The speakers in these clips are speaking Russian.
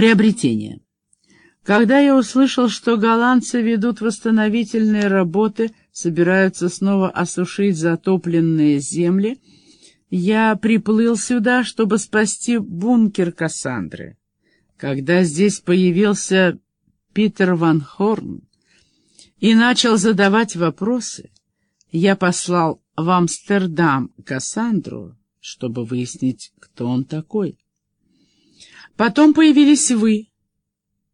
Приобретение. Когда я услышал, что голландцы ведут восстановительные работы, собираются снова осушить затопленные земли, я приплыл сюда, чтобы спасти бункер Кассандры. Когда здесь появился Питер Ван Хорн и начал задавать вопросы, я послал в Амстердам Кассандру, чтобы выяснить, кто он такой. Потом появились вы,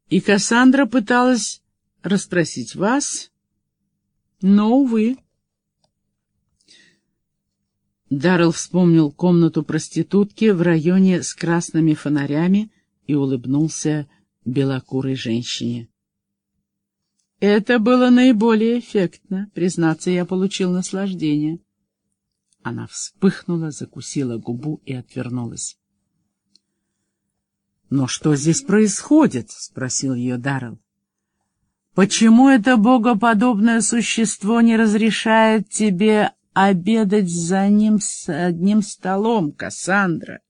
и Кассандра пыталась расспросить вас, но, увы. Даррелл вспомнил комнату проститутки в районе с красными фонарями и улыбнулся белокурой женщине. Это было наиболее эффектно. Признаться, я получил наслаждение. Она вспыхнула, закусила губу и отвернулась. «Но что здесь происходит?» — спросил ее Даррелл. «Почему это богоподобное существо не разрешает тебе обедать за ним с одним столом, Кассандра?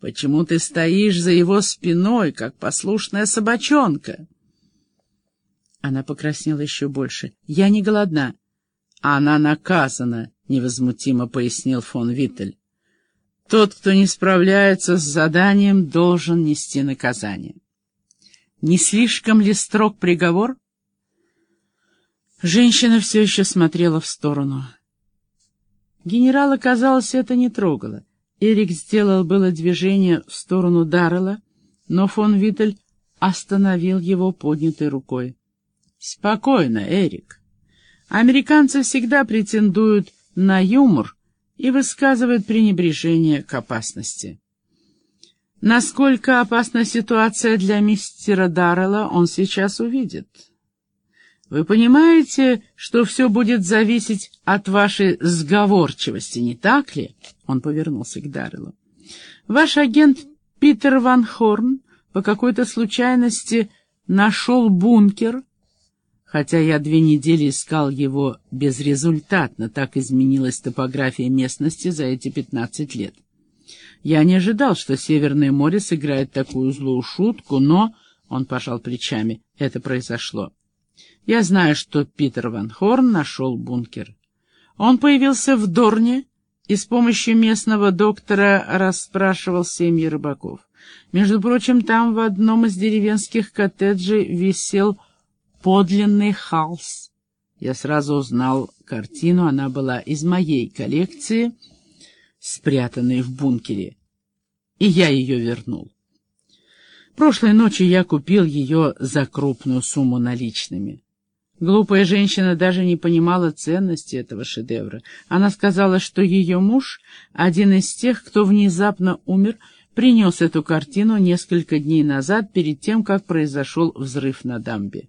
Почему ты стоишь за его спиной, как послушная собачонка?» Она покраснела еще больше. «Я не голодна». «Она наказана», — невозмутимо пояснил фон Виттель. Тот, кто не справляется с заданием, должен нести наказание. Не слишком ли строг приговор? Женщина все еще смотрела в сторону. Генерала, казалось, это не трогало. Эрик сделал было движение в сторону Даррелла, но фон Виттель остановил его поднятой рукой. «Спокойно, Эрик. Американцы всегда претендуют на юмор, и высказывает пренебрежение к опасности. Насколько опасна ситуация для мистера Даррелла, он сейчас увидит. Вы понимаете, что все будет зависеть от вашей сговорчивости, не так ли? Он повернулся к Дарреллу. Ваш агент Питер Ван Хорн по какой-то случайности нашел бункер, Хотя я две недели искал его безрезультатно, так изменилась топография местности за эти пятнадцать лет. Я не ожидал, что Северное море сыграет такую злую шутку, но... Он пожал плечами. Это произошло. Я знаю, что Питер Ван Хорн нашел бункер. Он появился в Дорне и с помощью местного доктора расспрашивал семьи рыбаков. Между прочим, там в одном из деревенских коттеджей висел подлинный халс. Я сразу узнал картину, она была из моей коллекции, спрятанной в бункере, и я ее вернул. Прошлой ночью я купил ее за крупную сумму наличными. Глупая женщина даже не понимала ценности этого шедевра. Она сказала, что ее муж, один из тех, кто внезапно умер, принес эту картину несколько дней назад, перед тем, как произошел взрыв на дамбе.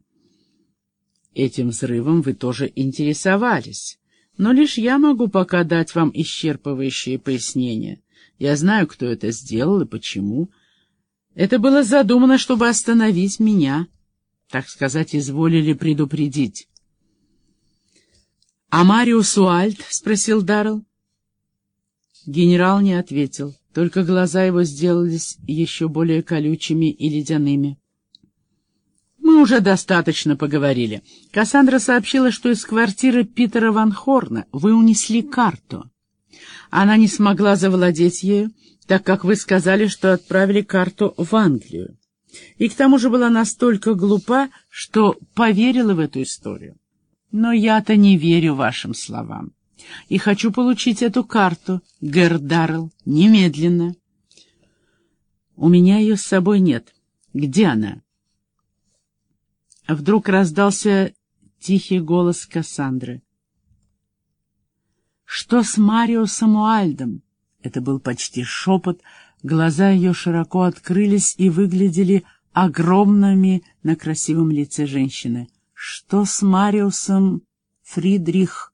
Этим взрывом вы тоже интересовались, но лишь я могу пока дать вам исчерпывающие пояснения. Я знаю, кто это сделал и почему. Это было задумано, чтобы остановить меня, так сказать, изволили предупредить. — А Мариус Уальт? — спросил Даррелл. Генерал не ответил, только глаза его сделались еще более колючими и ледяными. Мы уже достаточно поговорили. Кассандра сообщила, что из квартиры Питера Ван Хорна вы унесли карту. Она не смогла завладеть ею, так как вы сказали, что отправили карту в Англию. И к тому же была настолько глупа, что поверила в эту историю. Но я-то не верю вашим словам. И хочу получить эту карту, Гэр немедленно. У меня ее с собой нет. Где она? Вдруг раздался тихий голос Кассандры. «Что с Марио Самуальдом?» Это был почти шепот, глаза ее широко открылись и выглядели огромными на красивом лице женщины. «Что с Мариусом Фридрих?»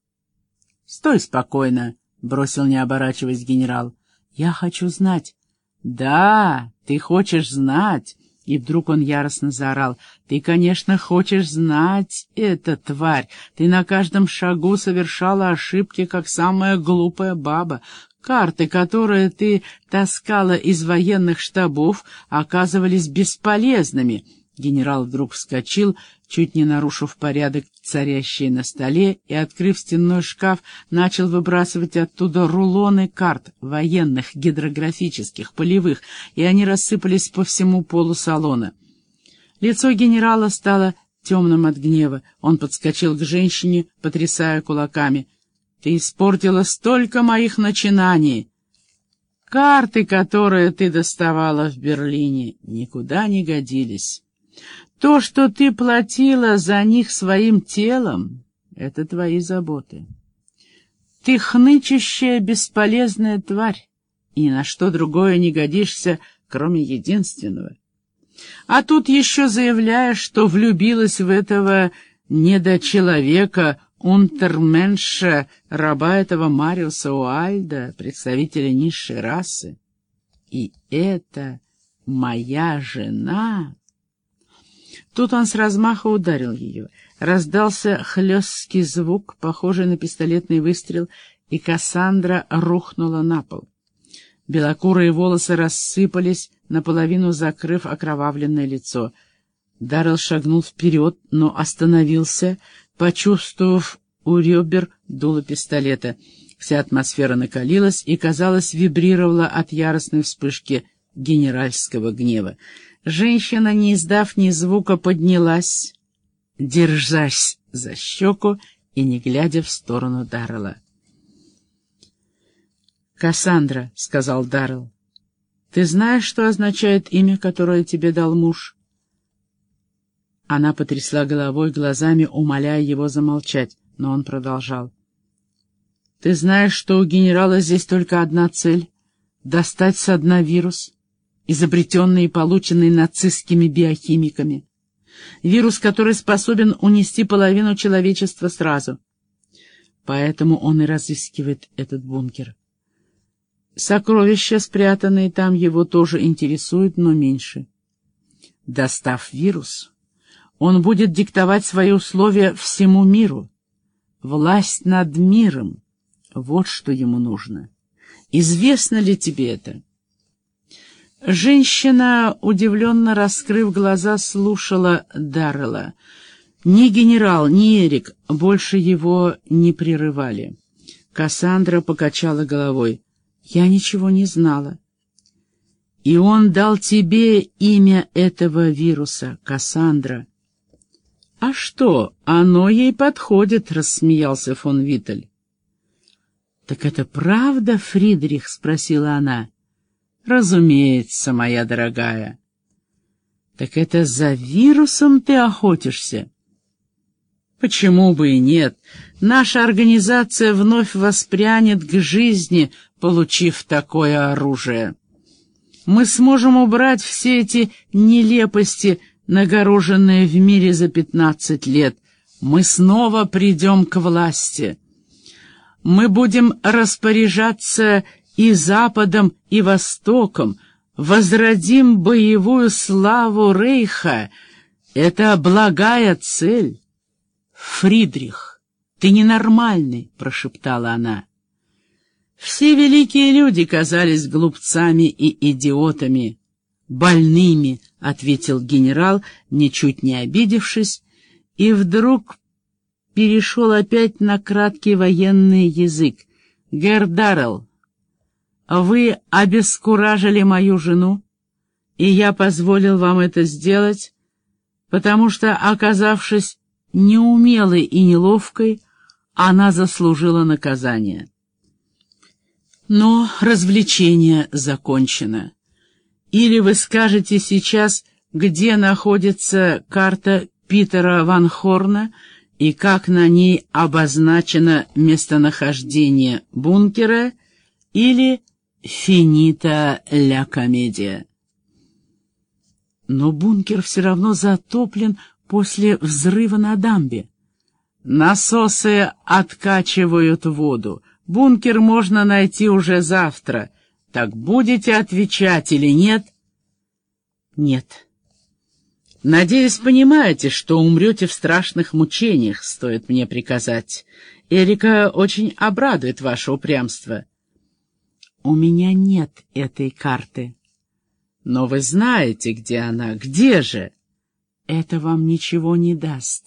«Стой спокойно», — бросил, не оборачиваясь генерал. «Я хочу знать». «Да, ты хочешь знать. И вдруг он яростно заорал. «Ты, конечно, хочешь знать это, тварь! Ты на каждом шагу совершала ошибки, как самая глупая баба. Карты, которые ты таскала из военных штабов, оказывались бесполезными. Генерал вдруг вскочил, чуть не нарушив порядок, царящий на столе, и, открыв стенной шкаф, начал выбрасывать оттуда рулоны карт, военных, гидрографических, полевых, и они рассыпались по всему полу салона. Лицо генерала стало темным от гнева. Он подскочил к женщине, потрясая кулаками — ты испортила столько моих начинаний. Карты, которые ты доставала в Берлине, никуда не годились. То, что ты платила за них своим телом, — это твои заботы. Ты хнычущая, бесполезная тварь, и ни на что другое не годишься, кроме единственного. А тут еще заявляешь, что влюбилась в этого недочеловека, унтерменша, раба этого Мариуса Уальда, представителя низшей расы. И это моя жена. Тут он с размаха ударил ее. Раздался хлесткий звук, похожий на пистолетный выстрел, и Кассандра рухнула на пол. Белокурые волосы рассыпались, наполовину закрыв окровавленное лицо. Даррелл шагнул вперед, но остановился, почувствовав у ребер дуло пистолета. Вся атмосфера накалилась и, казалось, вибрировала от яростной вспышки генеральского гнева. Женщина, не издав ни звука, поднялась, держась за щеку и не глядя в сторону Даррелла. «Кассандра», — сказал Даррелл, — «ты знаешь, что означает имя, которое тебе дал муж?» Она потрясла головой, глазами умоляя его замолчать, но он продолжал. «Ты знаешь, что у генерала здесь только одна цель — достать со дна вирус, изобретенный и полученный нацистскими биохимиками. Вирус, который способен унести половину человечества сразу. Поэтому он и разыскивает этот бункер. Сокровища, спрятанные там, его тоже интересуют, но меньше. Достав вирус, он будет диктовать свои условия всему миру. Власть над миром — вот что ему нужно. Известно ли тебе это? Женщина, удивленно раскрыв глаза, слушала Даррелла. Ни генерал, ни Эрик больше его не прерывали. Кассандра покачала головой. «Я ничего не знала». «И он дал тебе имя этого вируса, Кассандра», «А что, оно ей подходит», — рассмеялся фон Виттель. «Так это правда, Фридрих?» — спросила она. «Разумеется, моя дорогая». «Так это за вирусом ты охотишься?» «Почему бы и нет? Наша организация вновь воспрянет к жизни, получив такое оружие. Мы сможем убрать все эти нелепости, нагороженные в мире за пятнадцать лет, мы снова придем к власти. Мы будем распоряжаться и Западом, и Востоком, возродим боевую славу Рейха. Это благая цель. Фридрих, ты ненормальный, прошептала она. Все великие люди казались глупцами и идиотами, больными, — ответил генерал, ничуть не обидевшись, и вдруг перешел опять на краткий военный язык. «Гердарел, вы обескуражили мою жену, и я позволил вам это сделать, потому что, оказавшись неумелой и неловкой, она заслужила наказание. Но развлечение закончено. Или вы скажете сейчас, где находится карта Питера Ван Хорна и как на ней обозначено местонахождение бункера, или «Финита ля комедия». Но бункер все равно затоплен после взрыва на дамбе. Насосы откачивают воду. Бункер можно найти уже завтра — так будете отвечать или нет? Нет. Надеюсь, понимаете, что умрете в страшных мучениях, стоит мне приказать. Эрика очень обрадует ваше упрямство. У меня нет этой карты. Но вы знаете, где она. Где же? Это вам ничего не даст.